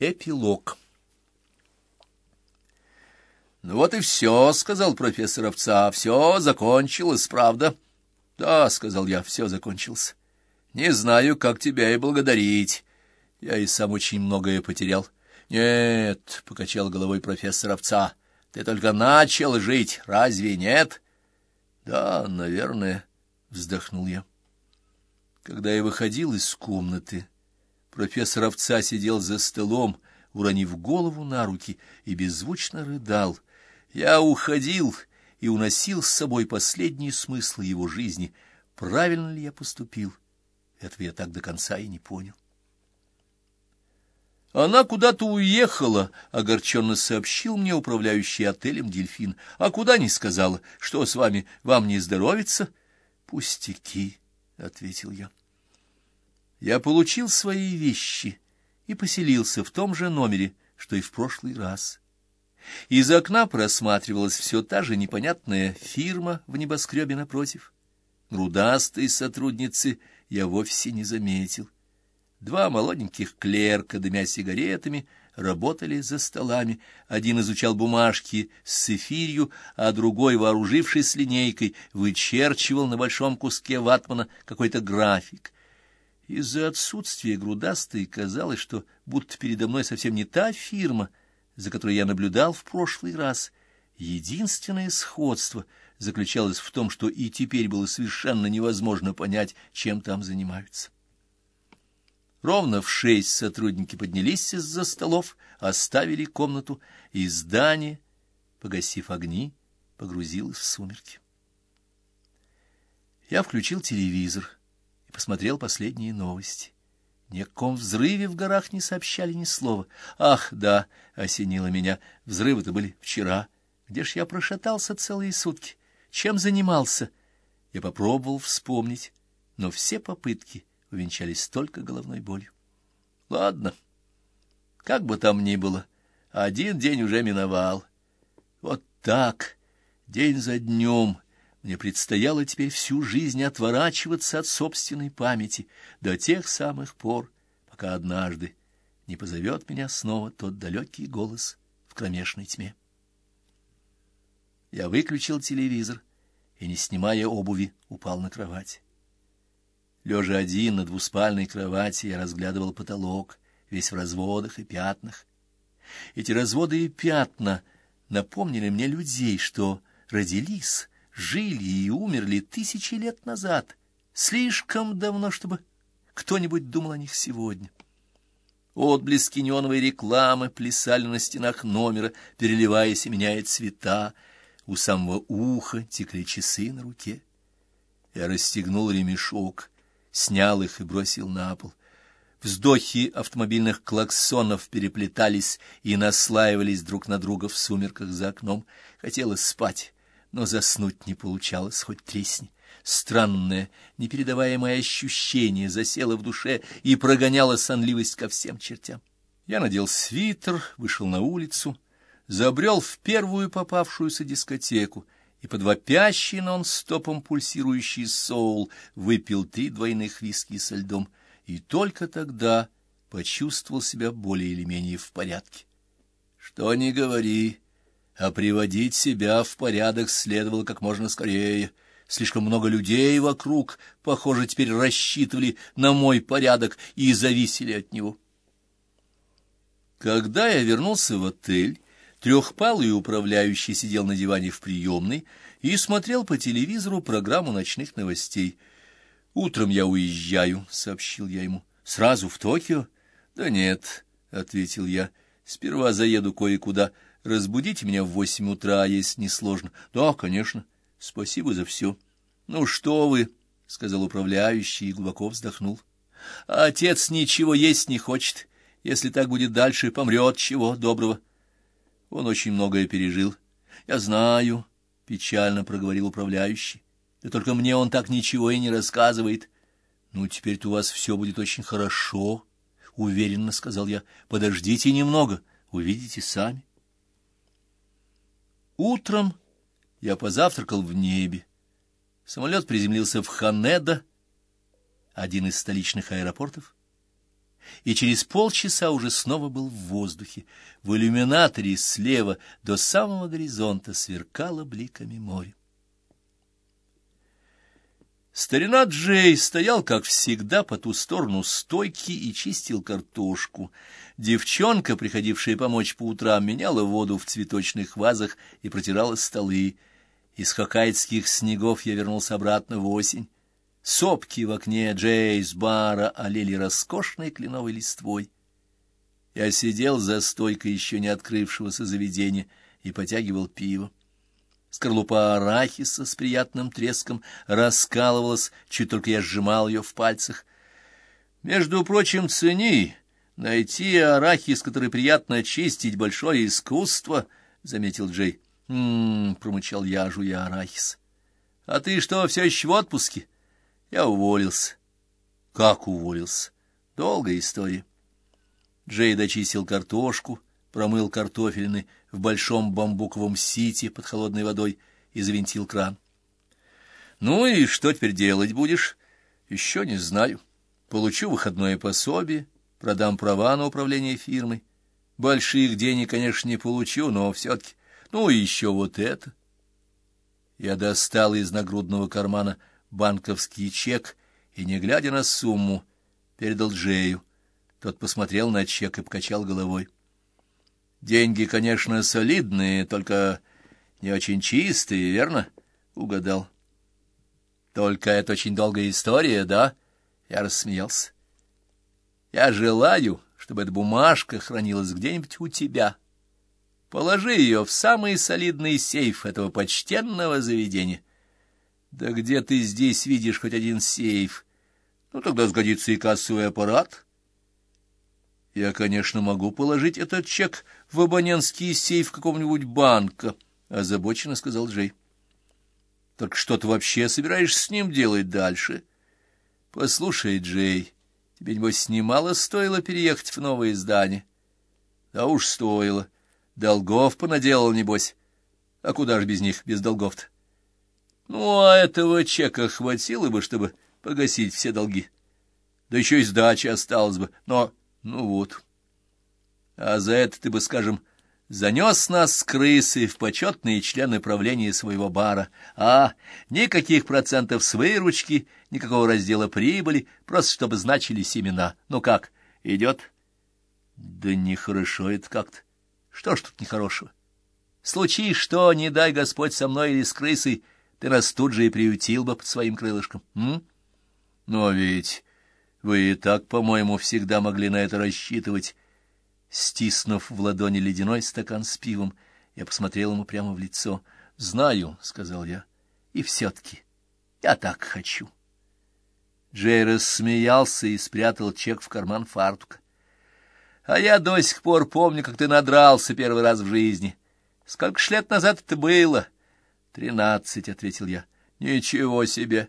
Эпилог «Ну вот и все», — сказал профессор Овца, — «все закончилось, правда?» «Да», — сказал я, — «все закончилось. Не знаю, как тебя и благодарить. Я и сам очень многое потерял». «Нет», — покачал головой профессор Овца, — «ты только начал жить, разве нет?» «Да, наверное», — вздохнул я. Когда я выходил из комнаты, профессор Овца сидел за столом, уронив голову на руки, и беззвучно рыдал — я уходил и уносил с собой последние смыслы его жизни. Правильно ли я поступил? Этого я так до конца и не понял. Она куда-то уехала, — огорченно сообщил мне управляющий отелем «Дельфин». А куда не сказала, что с вами, вам не здоровится? Пустяки, — ответил я. Я получил свои вещи и поселился в том же номере, что и в прошлый раз. Из окна просматривалась все та же непонятная фирма в небоскребе напротив. Грудастой сотрудницы я вовсе не заметил. Два молоденьких клерка, дымя сигаретами, работали за столами. Один изучал бумажки с эфирью, а другой, вооружившись линейкой, вычерчивал на большом куске ватмана какой-то график. Из-за отсутствия грудастой казалось, что будто передо мной совсем не та фирма — за которой я наблюдал в прошлый раз. Единственное сходство заключалось в том, что и теперь было совершенно невозможно понять, чем там занимаются. Ровно в шесть сотрудники поднялись из-за столов, оставили комнату, и здание, погасив огни, погрузилось в сумерки. Я включил телевизор и посмотрел последние новости. Ни о каком взрыве в горах не сообщали ни слова. Ах, да, осенило меня, взрывы-то были вчера. Где ж я прошатался целые сутки? Чем занимался? Я попробовал вспомнить, но все попытки увенчались только головной болью. Ладно, как бы там ни было, один день уже миновал. Вот так, день за днем — мне предстояло теперь всю жизнь отворачиваться от собственной памяти до тех самых пор, пока однажды не позовет меня снова тот далекий голос в кромешной тьме. Я выключил телевизор и, не снимая обуви, упал на кровать. Лежа один на двуспальной кровати, я разглядывал потолок, весь в разводах и пятнах. Эти разводы и пятна напомнили мне людей, что родились жили и умерли тысячи лет назад, слишком давно, чтобы кто-нибудь думал о них сегодня. Отблески неоновой рекламы плясали на стенах номера, переливаясь и меняя цвета. У самого уха текли часы на руке. Я расстегнул ремешок, снял их и бросил на пол. Вздохи автомобильных клаксонов переплетались и наслаивались друг на друга в сумерках за окном. Хотелось спать но заснуть не получалось, хоть тресни. Странное, непередаваемое ощущение засело в душе и прогоняло сонливость ко всем чертям. Я надел свитер, вышел на улицу, забрел в первую попавшуюся дискотеку и под вопящий нон-стопом пульсирующий соул выпил три двойных виски со льдом, и только тогда почувствовал себя более или менее в порядке. Что ни говори, а приводить себя в порядок следовало как можно скорее. Слишком много людей вокруг, похоже, теперь рассчитывали на мой порядок и зависели от него. Когда я вернулся в отель, трехпалый управляющий сидел на диване в приемной и смотрел по телевизору программу ночных новостей. «Утром я уезжаю», — сообщил я ему. «Сразу в Токио?» «Да нет», — ответил я. «Сперва заеду кое-куда». Разбудите меня в восемь утра, если не сложно. Да, конечно. Спасибо за все. Ну что вы, — сказал управляющий и глубоко вздохнул. Отец ничего есть не хочет. Если так будет дальше, помрет чего доброго. Он очень многое пережил. Я знаю, — печально проговорил управляющий. Да только мне он так ничего и не рассказывает. Ну, теперь-то у вас все будет очень хорошо, — уверенно сказал я. Подождите немного, увидите сами. Утром я позавтракал в небе. Самолет приземлился в Ханеда, один из столичных аэропортов. и через полчаса уже снова был в воздухе. В иллюминаторе слева до самого горизонта сверкало бликами море. Старина Джей стоял, как всегда, по ту сторону стойки и чистил картошку. Девчонка, приходившая помочь по утрам, меняла воду в цветочных вазах и протирала столы. Из хоккайдских снегов я вернулся обратно в осень. Сопки в окне Джейс бара олели роскошной кленовой листвой. Я сидел за стойкой еще не открывшегося заведения и потягивал пиво. Скорлупа арахиса с приятным треском раскалывалась, чуть только я сжимал ее в пальцах. Между прочим, цени, найти арахис, который приятно чистить, большое искусство, — заметил Джей. «М-м-м», промычал я, жуя арахис. — А ты что, все еще в отпуске? — я уволился. Как уволился? Долгая история. Джей дочистил картошку, промыл картофелины в большом бамбуковом сите под холодной водой и завинтил кран. Ну и что теперь делать будешь? Еще не знаю. Получу выходное пособие, продам права на управление фирмой. Больших денег, конечно, не получу, но все-таки... Ну и еще вот это. Я достал из нагрудного кармана банковский чек и, не глядя на сумму, передал Джею. Тот посмотрел на чек и покачал головой. «Деньги, конечно, солидные, только не очень чистые, верно?» — угадал. «Только это очень долгая история, да?» Я рассмеялся. «Я желаю, чтобы эта бумажка хранилась где-нибудь у тебя. Положи ее в самый солидный сейф этого почтенного заведения». Да где ты здесь видишь хоть один сейф? Ну, тогда сгодится и кассовый аппарат. Я, конечно, могу положить этот чек в абонентский сейф какого-нибудь банка, — озабоченно сказал Джей. Так что ты вообще собираешься с ним делать дальше? Послушай, Джей, тебе, небось, немало стоило переехать в новое здание? Да уж стоило. Долгов понаделал, небось. А куда ж без них, без долгов-то? Ну, а этого чека хватило бы, чтобы погасить все долги. Да еще и сдача осталась бы. Но, ну вот. А за это ты бы, скажем, занес нас с крысы в почетные члены правления своего бара. А, никаких процентов с выручки, никакого раздела прибыли, просто чтобы значили семена. Ну как, идет? Да нехорошо это как-то. Что ж тут нехорошего? Случись что, не дай Господь со мной или с крысой, ты нас тут же и приютил бы под своим крылышком. М? Но ведь вы и так, по-моему, всегда могли на это рассчитывать. Стиснув в ладони ледяной стакан с пивом, я посмотрел ему прямо в лицо. «Знаю», — сказал я, — «и все-таки я так хочу». Джей рассмеялся и спрятал чек в карман фартука. «А я до сих пор помню, как ты надрался первый раз в жизни. Сколько ж лет назад это было?» «Тринадцать», — ответил я. «Ничего себе!»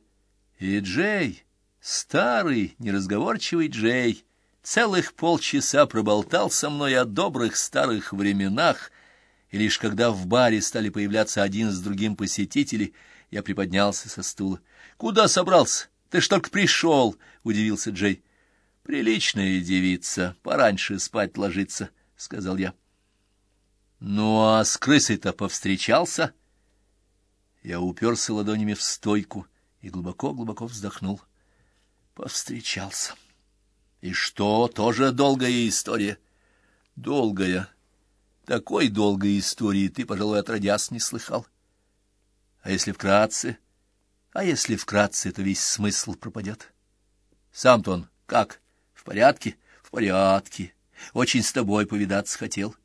И Джей, старый, неразговорчивый Джей, целых полчаса проболтал со мной о добрых старых временах, и лишь когда в баре стали появляться один с другим посетители, я приподнялся со стула. «Куда собрался? Ты ж только пришел!» — удивился Джей. «Приличная девица, пораньше спать ложиться», — сказал я. «Ну а с крысой-то повстречался?» Я уперся ладонями в стойку и глубоко-глубоко вздохнул. Повстречался. И что, тоже долгая история? Долгая. Такой долгой истории ты, пожалуй, отродясь не слыхал. А если вкратце? А если вкратце, то весь смысл пропадет. Сам-то он как? В порядке? В порядке. Очень с тобой повидаться хотел.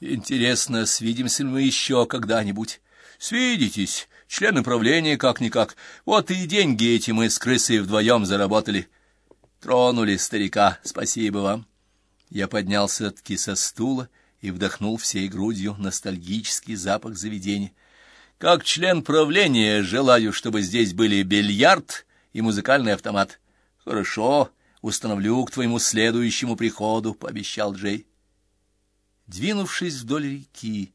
Интересно, свидимся ли мы еще когда-нибудь? Свидитесь, члены правления как-никак. Вот и деньги эти мы с крысой вдвоем заработали. Тронули старика, спасибо вам. Я поднялся-таки со стула и вдохнул всей грудью ностальгический запах заведения. Как член правления желаю, чтобы здесь были бильярд и музыкальный автомат. Хорошо, установлю к твоему следующему приходу, — пообещал Джей. Двинувшись вдоль реки,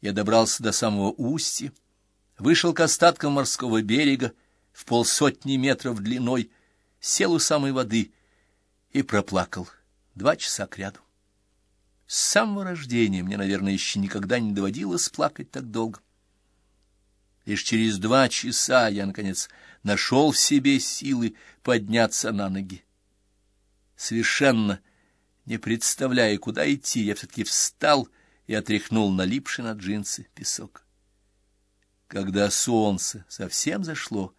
я добрался до самого устья, вышел к остаткам морского берега в полсотни метров длиной, сел у самой воды и проплакал два часа кряду. С самого рождения мне, наверное, еще никогда не доводилось плакать так долго. Лишь через два часа я, наконец, нашел в себе силы подняться на ноги. Совершенно не представляя, куда идти, я все-таки встал и отряхнул налипший на джинсы песок. Когда солнце совсем зашло,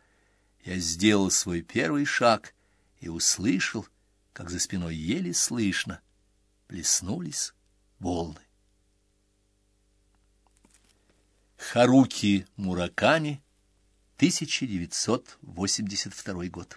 я сделал свой первый шаг и услышал, как за спиной еле слышно плеснулись волны. Харуки Мураками, 1982 год.